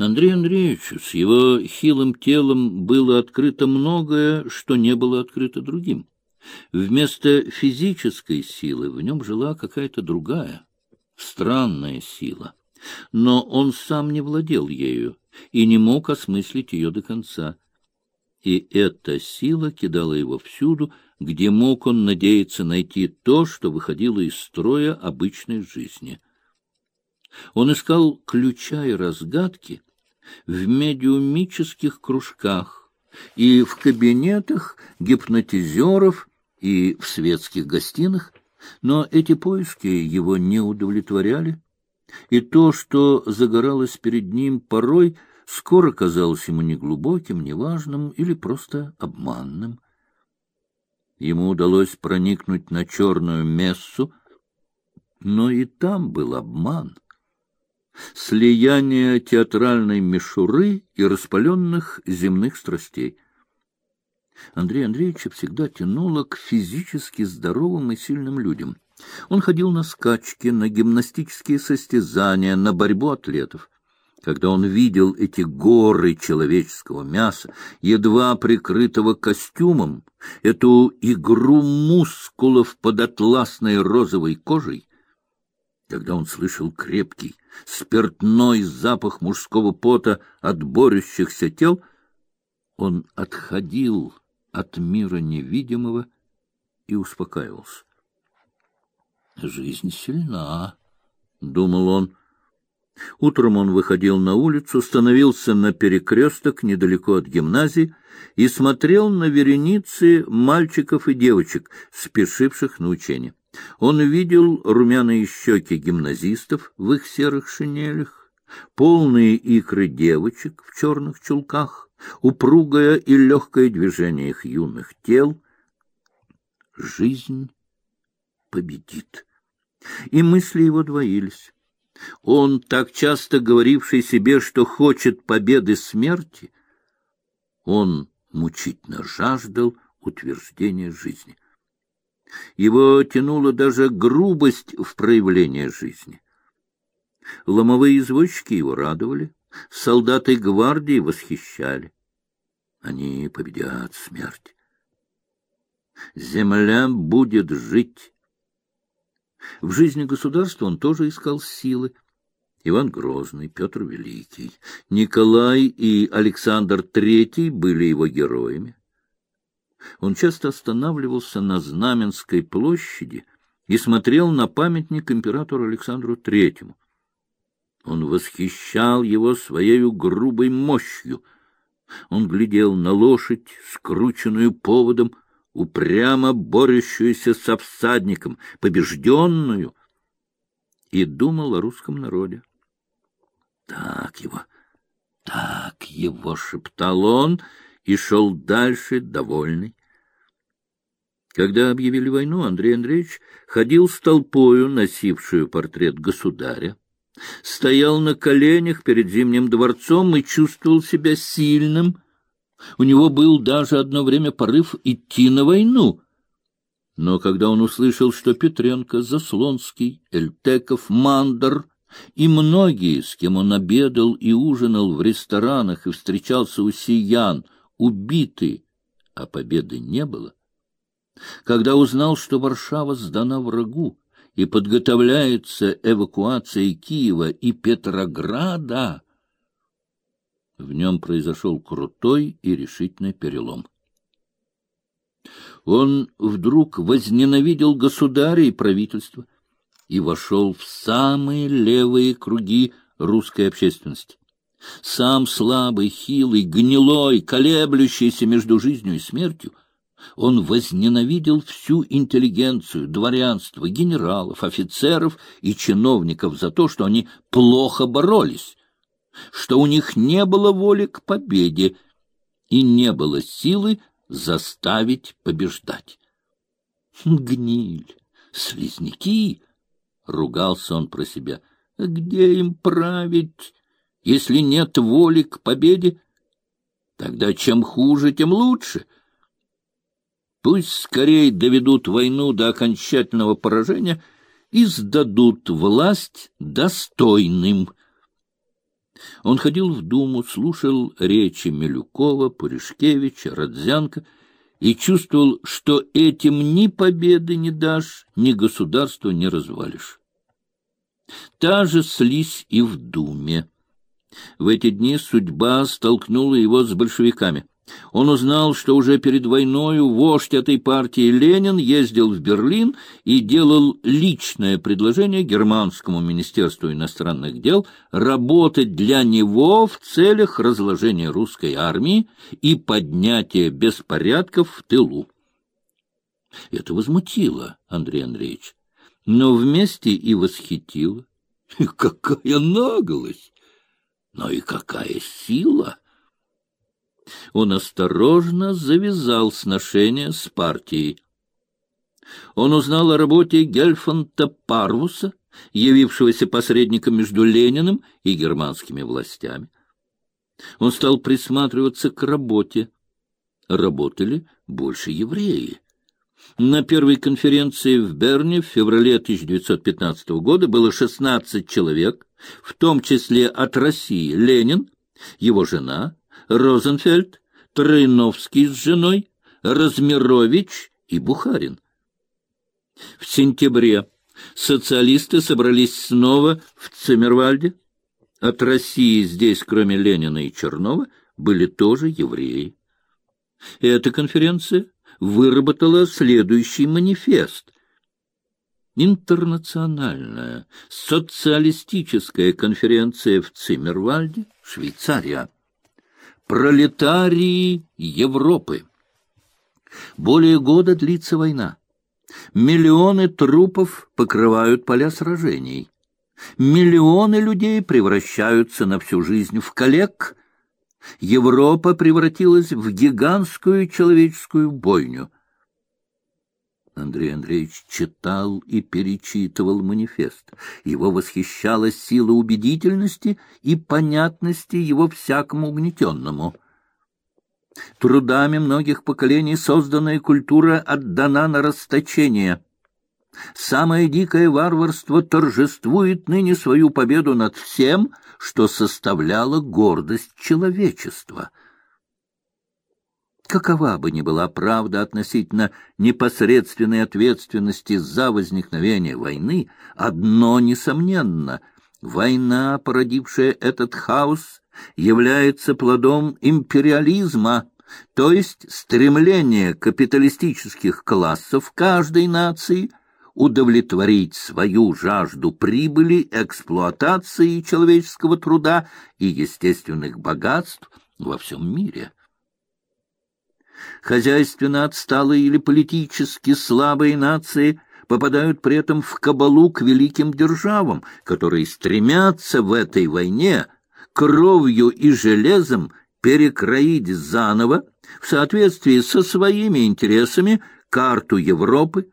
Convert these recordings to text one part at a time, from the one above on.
Андрею Андреевичу с его хилым телом было открыто многое, что не было открыто другим. Вместо физической силы в нем жила какая-то другая, странная сила. Но он сам не владел ею и не мог осмыслить ее до конца. И эта сила кидала его всюду, где мог он надеяться найти то, что выходило из строя обычной жизни. Он искал ключа и разгадки в медиумических кружках и в кабинетах гипнотизеров и в светских гостинах, но эти поиски его не удовлетворяли, и то, что загоралось перед ним порой, скоро казалось ему неглубоким, неважным или просто обманным. Ему удалось проникнуть на черную мессу, но и там был обман. Слияние театральной мишуры и распаленных земных страстей — Андрея Андреевича всегда тянуло к физически здоровым и сильным людям. Он ходил на скачки, на гимнастические состязания, на борьбу атлетов. Когда он видел эти горы человеческого мяса, едва прикрытого костюмом, эту игру мускулов под атласной розовой кожей, когда он слышал крепкий, спиртной запах мужского пота от борющихся тел, он отходил от мира невидимого и успокаивался. «Жизнь сильна», — думал он. Утром он выходил на улицу, становился на перекресток недалеко от гимназии и смотрел на вереницы мальчиков и девочек, спешивших на учение. Он видел румяные щеки гимназистов в их серых шинелях, полные икры девочек в черных чулках, упругое и легкое движение их юных тел. Жизнь победит. И мысли его двоились. Он, так часто говоривший себе, что хочет победы смерти, он мучительно жаждал утверждения жизни. Его тянула даже грубость в проявлении жизни. Ломовые извозчики его радовали, солдаты гвардии восхищали. Они победят смерть. Земля будет жить. В жизни государства он тоже искал силы. Иван Грозный, Петр Великий, Николай и Александр Третий были его героями. Он часто останавливался на Знаменской площади и смотрел на памятник императору Александру Третьему. Он восхищал его своей грубой мощью. Он глядел на лошадь, скрученную поводом, упрямо борющуюся со всадником, побежденную, и думал о русском народе. Так его, так его, — шептал он, и шел дальше, довольный. Когда объявили войну, Андрей Андреевич ходил с толпою, носившую портрет государя, стоял на коленях перед Зимним дворцом и чувствовал себя сильным. У него был даже одно время порыв идти на войну. Но когда он услышал, что Петренко, Заслонский, Эльтеков, Мандер и многие, с кем он обедал и ужинал в ресторанах и встречался у сиян, убиты, а победы не было, когда узнал, что Варшава сдана врагу, и подготовляется эвакуация Киева и Петрограда, в нем произошел крутой и решительный перелом. Он вдруг возненавидел государя и правительство и вошел в самые левые круги русской общественности. Сам слабый, хилый, гнилой, колеблющийся между жизнью и смертью — он возненавидел всю интеллигенцию, дворянство, генералов, офицеров и чиновников за то, что они плохо боролись, что у них не было воли к победе и не было силы заставить побеждать. Гниль, слизняки, — ругался он про себя, — где им править, если нет воли к победе? Тогда чем хуже, тем лучше — Пусть скорее доведут войну до окончательного поражения и сдадут власть достойным. Он ходил в Думу, слушал речи Милюкова, Пуришкевича, Родзянко и чувствовал, что этим ни победы не дашь, ни государство не развалишь. Та же слизь и в Думе. В эти дни судьба столкнула его с большевиками. Он узнал, что уже перед войною вождь этой партии Ленин ездил в Берлин и делал личное предложение германскому министерству иностранных дел работать для него в целях разложения русской армии и поднятия беспорядков в тылу. Это возмутило Андрей Андреевич, но вместе и восхитило. Какая наглость! Но и какая сила! он осторожно завязал сношение с партией. Он узнал о работе Гельфанта Парвуса, явившегося посредником между Лениным и германскими властями. Он стал присматриваться к работе. Работали больше евреи. На первой конференции в Берне в феврале 1915 года было 16 человек, в том числе от России Ленин, его жена, Розенфельд, Троиновский с женой, Размирович и Бухарин. В сентябре социалисты собрались снова в Циммервальде. От России здесь, кроме Ленина и Чернова, были тоже евреи. Эта конференция выработала следующий манифест. Интернациональная социалистическая конференция в Циммервальде, Швейцария пролетарии Европы. Более года длится война. Миллионы трупов покрывают поля сражений. Миллионы людей превращаются на всю жизнь в коллег. Европа превратилась в гигантскую человеческую бойню — Андрей Андреевич читал и перечитывал манифест. Его восхищала сила убедительности и понятности его всякому угнетенному. Трудами многих поколений созданная культура отдана на расточение. Самое дикое варварство торжествует ныне свою победу над всем, что составляло гордость человечества — Какова бы ни была правда относительно непосредственной ответственности за возникновение войны, одно несомненно — война, породившая этот хаос, является плодом империализма, то есть стремление капиталистических классов каждой нации удовлетворить свою жажду прибыли, эксплуатации человеческого труда и естественных богатств во всем мире хозяйственно отсталые или политически слабые нации попадают при этом в кабалу к великим державам, которые стремятся в этой войне кровью и железом перекроить заново в соответствии со своими интересами карту Европы,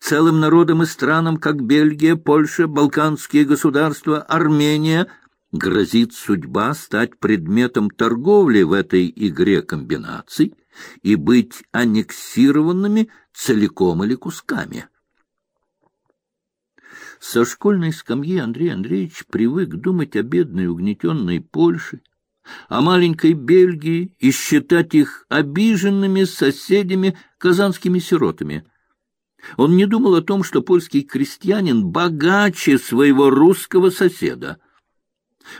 целым народам и странам, как Бельгия, Польша, Балканские государства, Армения, грозит судьба стать предметом торговли в этой игре комбинаций и быть аннексированными целиком или кусками. Со школьной скамьи Андрей Андреевич привык думать о бедной угнетенной Польше, о маленькой Бельгии и считать их обиженными соседями казанскими сиротами. Он не думал о том, что польский крестьянин богаче своего русского соседа —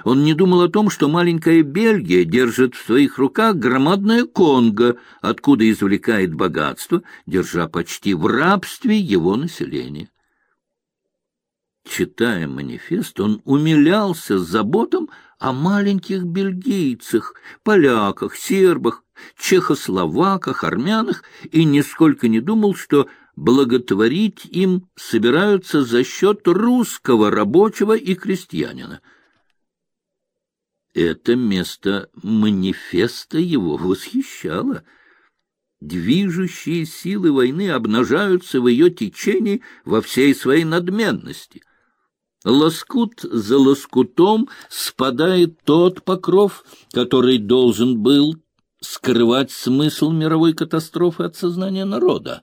он не думал о том, что маленькая Бельгия держит в своих руках громадное Конго, откуда извлекает богатство, держа почти в рабстве его население. Читая манифест, он умилялся заботам о маленьких бельгийцах, поляках, сербах, чехословаках, армянах и нисколько не думал, что благотворить им собираются за счет русского рабочего и крестьянина — это место манифеста его восхищало. Движущие силы войны обнажаются в ее течении во всей своей надменности. Лоскут за лоскутом спадает тот покров, который должен был скрывать смысл мировой катастрофы от сознания народа.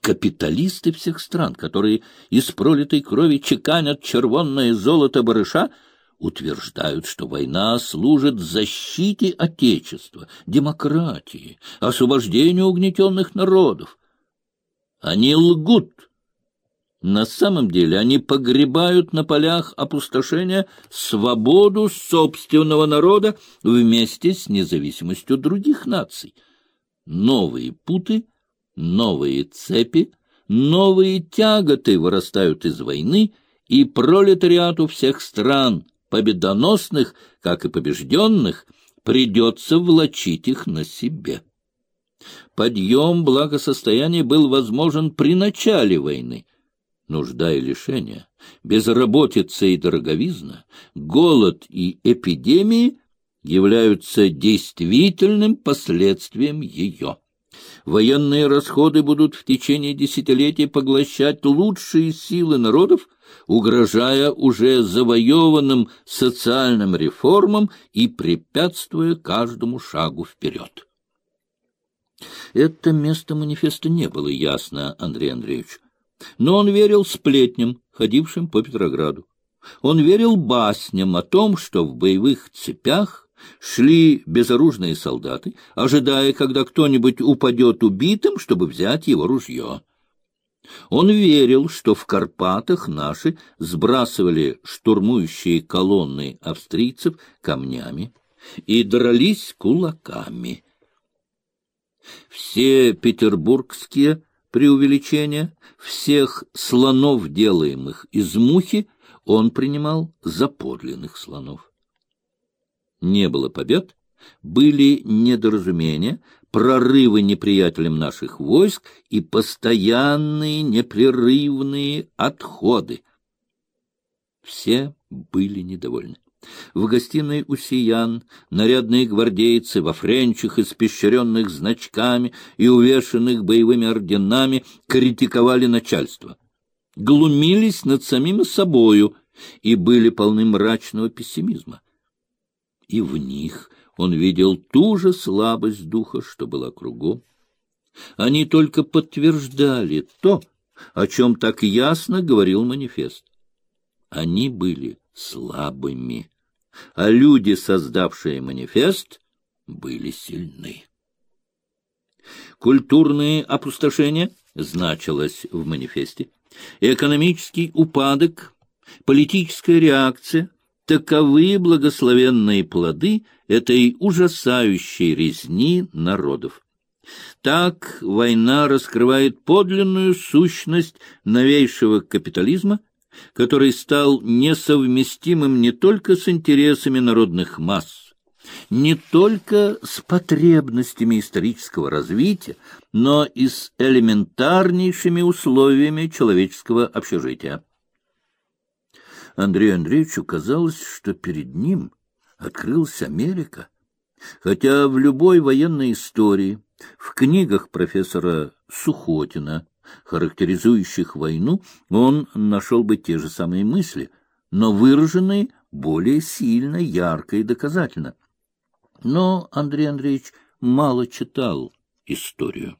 Капиталисты всех стран, которые из пролитой крови чеканят червонное золото барыша, утверждают, что война служит защите Отечества, демократии, освобождению угнетенных народов. Они лгут. На самом деле они погребают на полях опустошения свободу собственного народа вместе с независимостью других наций. Новые путы, новые цепи, новые тяготы вырастают из войны, и пролетариату всех стран, победоносных, как и побежденных, придется влачить их на себе. Подъем благосостояния был возможен при начале войны. Нужда и лишения, безработица и дороговизна, голод и эпидемии являются действительным последствием ее. Военные расходы будут в течение десятилетий поглощать лучшие силы народов, угрожая уже завоеванным социальным реформам и препятствуя каждому шагу вперед. Это место манифеста не было ясно Андрею Андреевичу, но он верил сплетням, ходившим по Петрограду. Он верил басням о том, что в боевых цепях шли безоружные солдаты, ожидая, когда кто-нибудь упадет убитым, чтобы взять его ружье. Он верил, что в Карпатах наши сбрасывали штурмующие колонны австрийцев камнями и дрались кулаками. Все петербургские преувеличения, всех слонов, делаемых из мухи, он принимал за подлинных слонов. Не было побед, были недоразумения, прорывы неприятелем наших войск и постоянные непрерывные отходы. Все были недовольны. В гостиной у сиян нарядные гвардейцы во френчах, испещренных значками и увешанных боевыми орденами, критиковали начальство, глумились над самим собою и были полны мрачного пессимизма. И в них он видел ту же слабость духа, что была кругом. Они только подтверждали то, о чем так ясно говорил манифест. Они были слабыми, а люди, создавшие манифест, были сильны. Культурные опустошения значилось в манифесте, экономический упадок, политическая реакция, Таковы благословенные плоды этой ужасающей резни народов. Так война раскрывает подлинную сущность новейшего капитализма, который стал несовместимым не только с интересами народных масс, не только с потребностями исторического развития, но и с элементарнейшими условиями человеческого общежития. Андрею Андреевичу казалось, что перед ним открылась Америка. Хотя в любой военной истории, в книгах профессора Сухотина, характеризующих войну, он нашел бы те же самые мысли, но выраженные более сильно, ярко и доказательно. Но Андрей Андреевич мало читал историю.